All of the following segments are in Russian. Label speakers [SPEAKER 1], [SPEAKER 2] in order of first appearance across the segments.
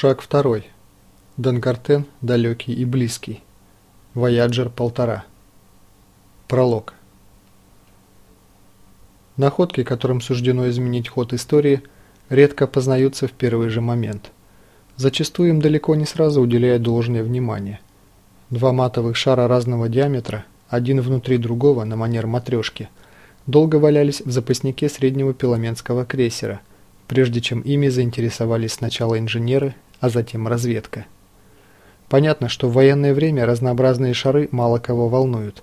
[SPEAKER 1] Шаг второй. Данкартен далекий и близкий. Вояджер полтора. Пролог. Находки, которым суждено изменить ход истории, редко познаются в первый же момент. Зачастую им далеко не сразу уделяют должное внимание. Два матовых шара разного диаметра, один внутри другого на манер матрешки, долго валялись в запаснике среднего пеломенского крейсера – прежде чем ими заинтересовались сначала инженеры, а затем разведка. Понятно, что в военное время разнообразные шары мало кого волнуют.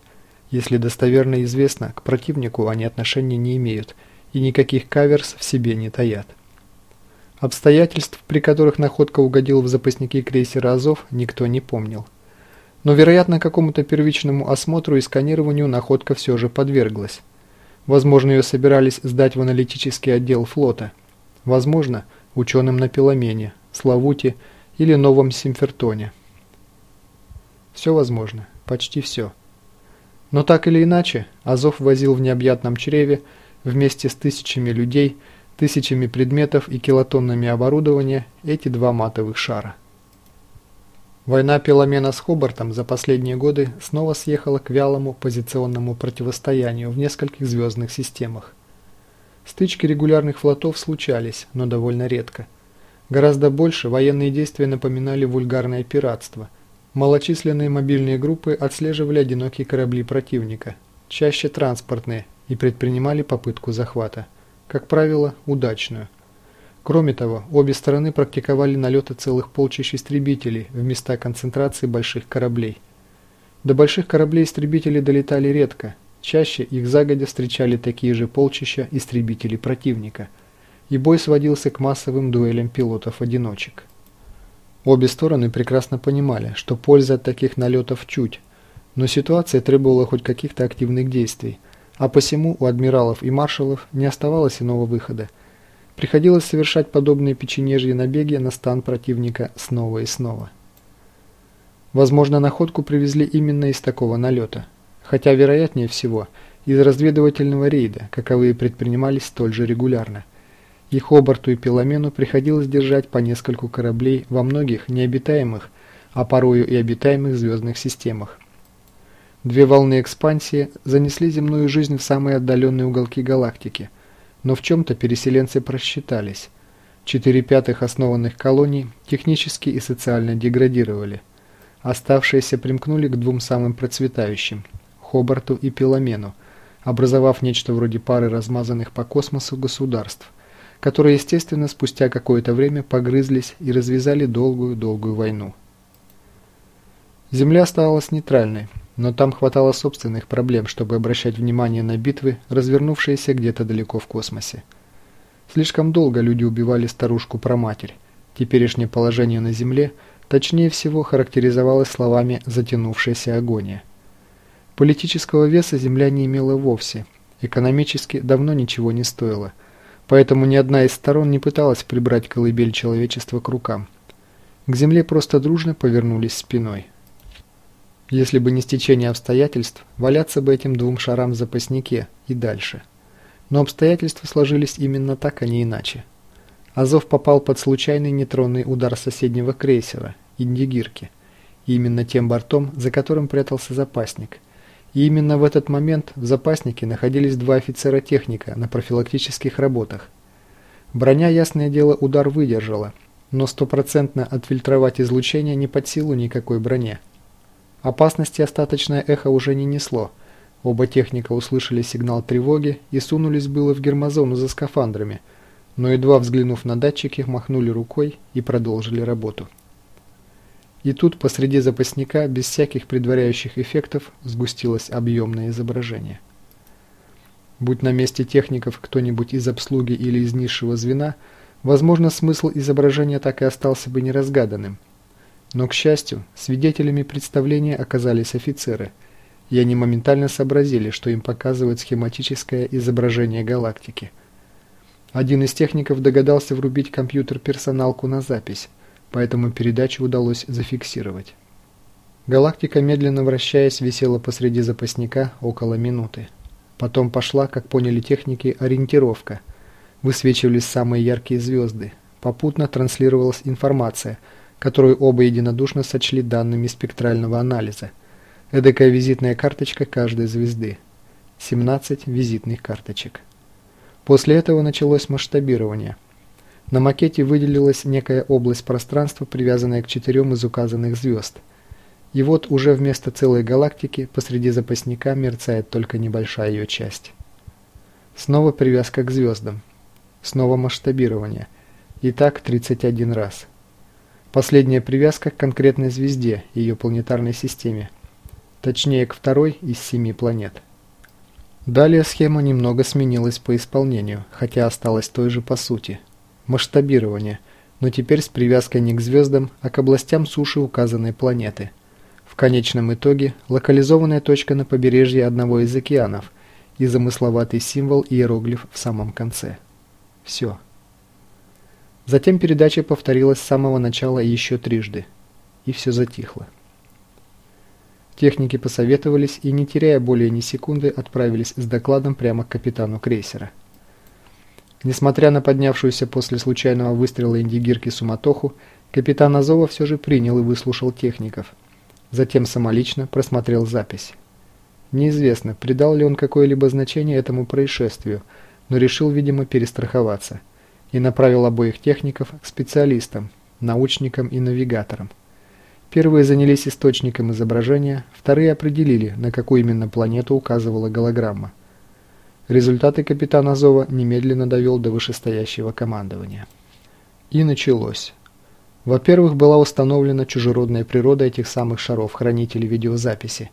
[SPEAKER 1] Если достоверно известно, к противнику они отношения не имеют и никаких каверс в себе не таят. Обстоятельств, при которых находка угодила в запасники крейсера «Азов», никто не помнил. Но, вероятно, какому-то первичному осмотру и сканированию находка все же подверглась. Возможно, ее собирались сдать в аналитический отдел флота – Возможно, ученым на Пеломене, Славуте или Новом Симфертоне. Все возможно, почти все. Но так или иначе, Азов возил в необъятном чреве вместе с тысячами людей, тысячами предметов и килотоннами оборудования эти два матовых шара. Война Пеломена с Хобартом за последние годы снова съехала к вялому позиционному противостоянию в нескольких звездных системах. Стычки регулярных флотов случались, но довольно редко. Гораздо больше военные действия напоминали вульгарное пиратство. Малочисленные мобильные группы отслеживали одинокие корабли противника, чаще транспортные, и предпринимали попытку захвата. Как правило, удачную. Кроме того, обе стороны практиковали налеты целых полчищ истребителей в места концентрации больших кораблей. До больших кораблей истребители долетали редко – Чаще их загодя встречали такие же полчища истребителей противника, и бой сводился к массовым дуэлям пилотов-одиночек. Обе стороны прекрасно понимали, что польза от таких налетов чуть, но ситуация требовала хоть каких-то активных действий, а посему у адмиралов и маршалов не оставалось иного выхода. Приходилось совершать подобные печенежьи набеги на стан противника снова и снова. Возможно, находку привезли именно из такого налета – хотя вероятнее всего из разведывательного рейда, каковые предпринимались столь же регулярно. И Хобарту и Пеломену приходилось держать по нескольку кораблей во многих необитаемых, а порою и обитаемых звездных системах. Две волны экспансии занесли земную жизнь в самые отдаленные уголки галактики, но в чем-то переселенцы просчитались. Четыре пятых основанных колоний технически и социально деградировали. Оставшиеся примкнули к двум самым процветающим – Хобарту и Пеломену, образовав нечто вроде пары размазанных по космосу государств, которые, естественно, спустя какое-то время погрызлись и развязали долгую-долгую войну. Земля оставалась нейтральной, но там хватало собственных проблем, чтобы обращать внимание на битвы, развернувшиеся где-то далеко в космосе. Слишком долго люди убивали старушку про матерь. Теперешнее положение на Земле точнее всего характеризовалось словами «затянувшаяся агония». Политического веса земля не имела вовсе, экономически давно ничего не стоила, поэтому ни одна из сторон не пыталась прибрать колыбель человечества к рукам. К земле просто дружно повернулись спиной. Если бы не стечение обстоятельств, валяться бы этим двум шарам в запаснике и дальше. Но обстоятельства сложились именно так, а не иначе. Азов попал под случайный нейтронный удар соседнего крейсера, Индигирки, именно тем бортом, за которым прятался запасник – и именно в этот момент в запаснике находились два офицера-техника на профилактических работах. Броня, ясное дело, удар выдержала, но стопроцентно отфильтровать излучение не под силу никакой броне. Опасности остаточное эхо уже не несло. Оба техника услышали сигнал тревоги и сунулись было в гермозону за скафандрами, но едва взглянув на датчики, махнули рукой и продолжили работу. И тут посреди запасника, без всяких предваряющих эффектов, сгустилось объемное изображение. Будь на месте техников кто-нибудь из обслуги или из низшего звена, возможно, смысл изображения так и остался бы неразгаданным. Но, к счастью, свидетелями представления оказались офицеры, и они моментально сообразили, что им показывают схематическое изображение галактики. Один из техников догадался врубить компьютер-персоналку на запись – поэтому передачу удалось зафиксировать. Галактика, медленно вращаясь, висела посреди запасника около минуты. Потом пошла, как поняли техники, ориентировка. Высвечивались самые яркие звезды. попутно транслировалась информация, которую оба единодушно сочли данными спектрального анализа. Эдакая визитная карточка каждой звезды. 17 визитных карточек. После этого началось масштабирование. На макете выделилась некая область пространства, привязанная к четырем из указанных звезд. И вот уже вместо целой галактики посреди запасника мерцает только небольшая ее часть. Снова привязка к звездам. Снова масштабирование. И так 31 раз. Последняя привязка к конкретной звезде ее планетарной системе. Точнее, к второй из семи планет. Далее схема немного сменилась по исполнению, хотя осталась той же по сути. Масштабирование, но теперь с привязкой не к звездам, а к областям суши указанной планеты. В конечном итоге локализованная точка на побережье одного из океанов и замысловатый символ иероглиф в самом конце. Все. Затем передача повторилась с самого начала еще трижды. И все затихло. Техники посоветовались и, не теряя более ни секунды, отправились с докладом прямо к капитану крейсера. Несмотря на поднявшуюся после случайного выстрела индигирки суматоху, капитан Азова все же принял и выслушал техников. Затем самолично просмотрел запись. Неизвестно, придал ли он какое-либо значение этому происшествию, но решил, видимо, перестраховаться и направил обоих техников к специалистам, научникам и навигаторам. Первые занялись источником изображения, вторые определили, на какую именно планету указывала голограмма. Результаты капитан Азова немедленно довел до вышестоящего командования. И началось. Во-первых, была установлена чужеродная природа этих самых шаров-хранителей видеозаписи.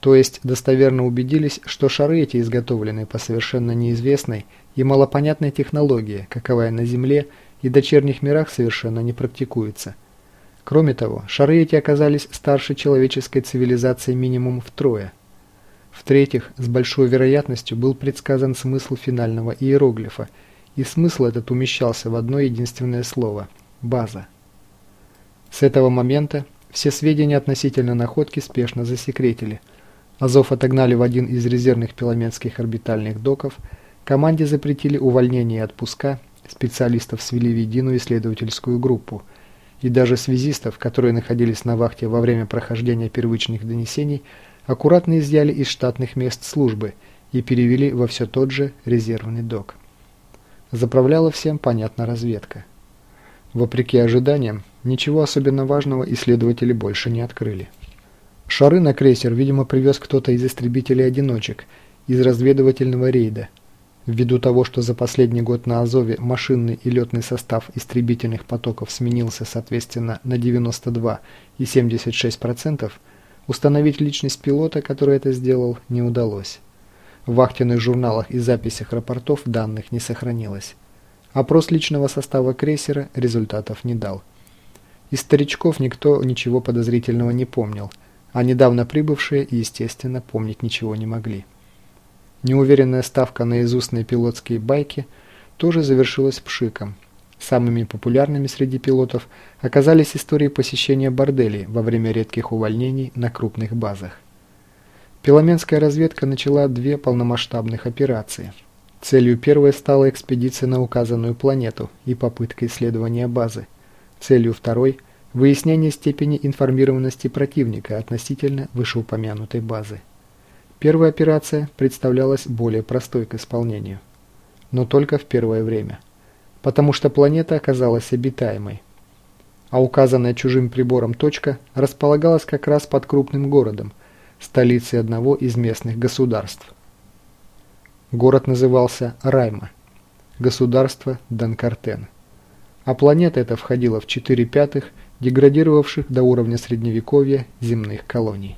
[SPEAKER 1] То есть достоверно убедились, что шары эти изготовлены по совершенно неизвестной и малопонятной технологии, каковая на Земле и дочерних мирах совершенно не практикуется – Кроме того, шары эти оказались старше человеческой цивилизации минимум втрое. В-третьих, с большой вероятностью был предсказан смысл финального иероглифа, и смысл этот умещался в одно единственное слово – база. С этого момента все сведения относительно находки спешно засекретили. Азов отогнали в один из резервных пеломенских орбитальных доков, команде запретили увольнение и отпуска, специалистов свели в единую исследовательскую группу – и даже связистов, которые находились на вахте во время прохождения первичных донесений, аккуратно изъяли из штатных мест службы и перевели во все тот же резервный док. Заправляла всем, понятно, разведка. Вопреки ожиданиям, ничего особенно важного исследователи больше не открыли. Шары на крейсер, видимо, привез кто-то из истребителей-одиночек, из разведывательного рейда – Ввиду того, что за последний год на Азове машинный и летный состав истребительных потоков сменился соответственно на 92 и 76%, установить личность пилота, который это сделал, не удалось. В вахтенных журналах и записях рапортов данных не сохранилось. Опрос личного состава крейсера результатов не дал. Из старичков никто ничего подозрительного не помнил, а недавно прибывшие, естественно, помнить ничего не могли. Неуверенная ставка на изустные пилотские байки тоже завершилась пшиком. Самыми популярными среди пилотов оказались истории посещения борделей во время редких увольнений на крупных базах. Пеломенская разведка начала две полномасштабных операции. Целью первой стала экспедиция на указанную планету и попытка исследования базы. Целью второй – выяснение степени информированности противника относительно вышеупомянутой базы. Первая операция представлялась более простой к исполнению. Но только в первое время. Потому что планета оказалась обитаемой. А указанная чужим прибором точка располагалась как раз под крупным городом, столицей одного из местных государств. Город назывался Райма, государство Данкартен. А планета эта входила в 4 пятых деградировавших до уровня средневековья земных колоний.